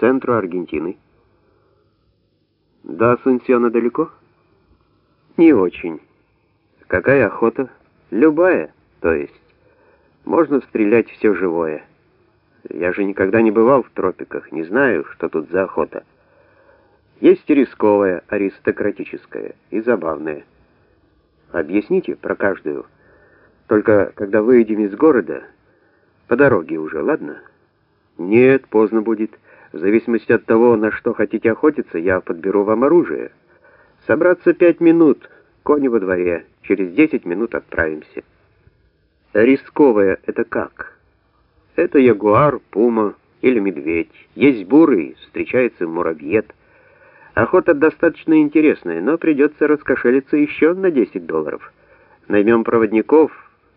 центру Аргентины. До Асунсьона далеко? Не очень. Какая охота? Любая, то есть. Можно стрелять все живое. Я же никогда не бывал в тропиках, не знаю, что тут за охота. Есть и рисковая, аристократическая, и забавная. Объясните про каждую. Только когда выйдем из города, по дороге уже, ладно? Нет, поздно будет. В зависимости от того, на что хотите охотиться, я подберу вам оружие. Собраться пять минут, кони во дворе. Через десять минут отправимся. Рисковая — это как? Это ягуар, пума или медведь. Есть бурый, встречается муравьед. Охота достаточно интересная, но придется раскошелиться еще на 10 долларов. Наймем проводников,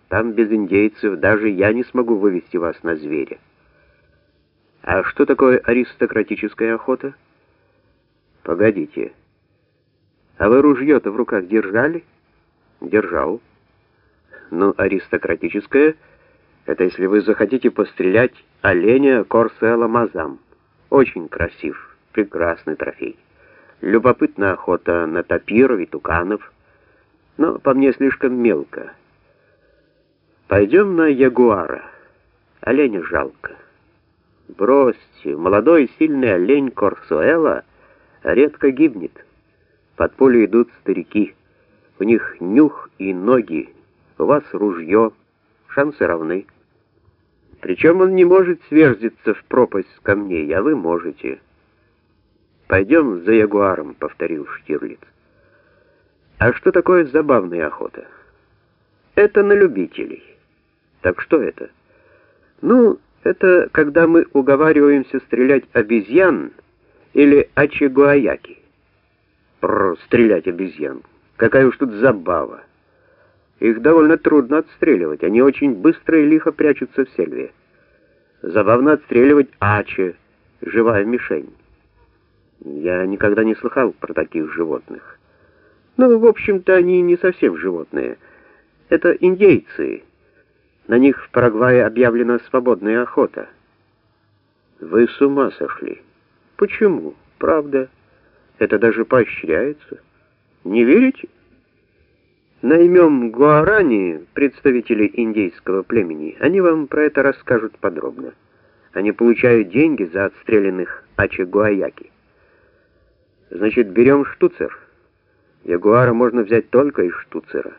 там без индейцев даже я не смогу вывести вас на зверя. А что такое аристократическая охота? Погодите. А вы ружье-то в руках держали? Держал. Ну, аристократическая — это если вы захотите пострелять оленя Корсела Мазам. Очень красив, прекрасный трофей. Любопытная охота на тапиров и туканов, но по мне слишком мелко. Пойдем на ягуара. Оленя жалко. Бросьте, молодой сильный олень Корсуэла редко гибнет. Под поле идут старики. У них нюх и ноги, у вас ружье, шансы равны. Причем он не может сверзиться в пропасть камней, а вы можете. «Пойдем за ягуаром», — повторил Штирлиц. «А что такое забавная охота?» «Это на любителей». «Так что это?» «Ну, это когда мы уговариваемся стрелять обезьян или ачигуаяки. Про стрелять обезьян. Какая уж тут забава. Их довольно трудно отстреливать. Они очень быстро и лихо прячутся в сельве. Забавно отстреливать аче, живая мишень. Я никогда не слыхал про таких животных. Ну, в общем-то, они не совсем животные. Это индейцы. На них в Парагвае объявлена свободная охота. Вы с ума сошли. Почему? Правда. Это даже поощряется. Не верите? Наймем гуарани, представителей индейского племени. Они вам про это расскажут подробно. Они получают деньги за отстрелянных ачи-гуаяки. Значит, берем штуцер. Ягуара можно взять только из штуцера.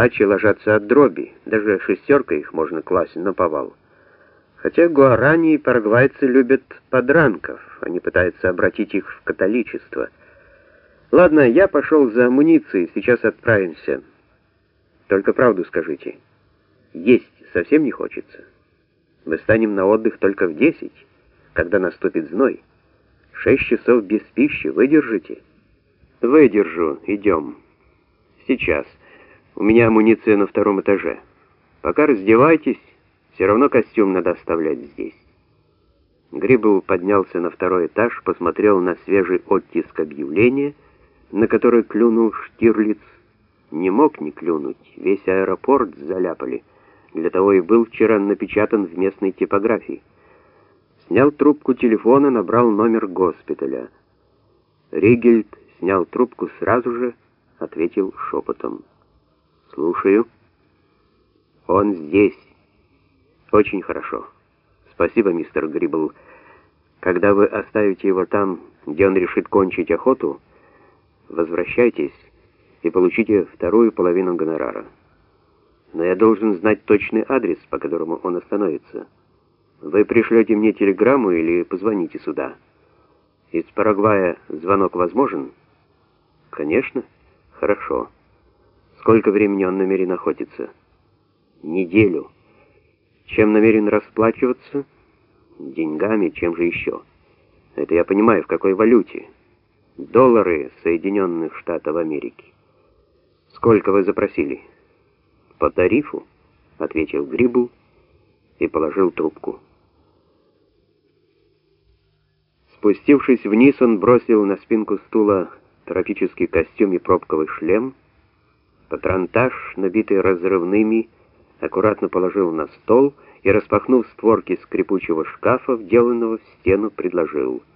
Ачи ложатся от дроби, даже шестерка их можно класть на повал. Хотя гуарани и парагвайцы любят подранков, они пытаются обратить их в католичество. Ладно, я пошел за амуницией, сейчас отправимся. Только правду скажите. Есть совсем не хочется. Мы станем на отдых только в десять, когда наступит зной. Шесть часов без пищи выдержите? Выдержу, идем. Сейчас. У меня амуниция на втором этаже. Пока раздевайтесь, все равно костюм надо оставлять здесь. Грибов поднялся на второй этаж, посмотрел на свежий оттиск объявления, на который клюнул Штирлиц. Не мог не клюнуть, весь аэропорт заляпали. Для того и был вчера напечатан в местной типографии. Снял трубку телефона, набрал номер госпиталя. Ригельд снял трубку сразу же, ответил шепотом. «Слушаю». «Он здесь». «Очень хорошо. Спасибо, мистер Гриббл. Когда вы оставите его там, где он решит кончить охоту, возвращайтесь и получите вторую половину гонорара. Но я должен знать точный адрес, по которому он остановится. Вы пришлете мне телеграмму или позвоните сюда. Из Парагвая звонок возможен? Конечно. Хорошо. Сколько времени он намерен охотиться? Неделю. Чем намерен расплачиваться? Деньгами, чем же еще? Это я понимаю, в какой валюте? Доллары Соединенных Штатов Америки. Сколько вы запросили? По тарифу, ответил Грибу и положил трубку. Спустившись вниз, он бросил на спинку стула тропический костюм и пробковый шлем, Патронтаж, набитый разрывными, аккуратно положил на стол и, распахнув створки скрипучего шкафа, вделанного в стену, предложил —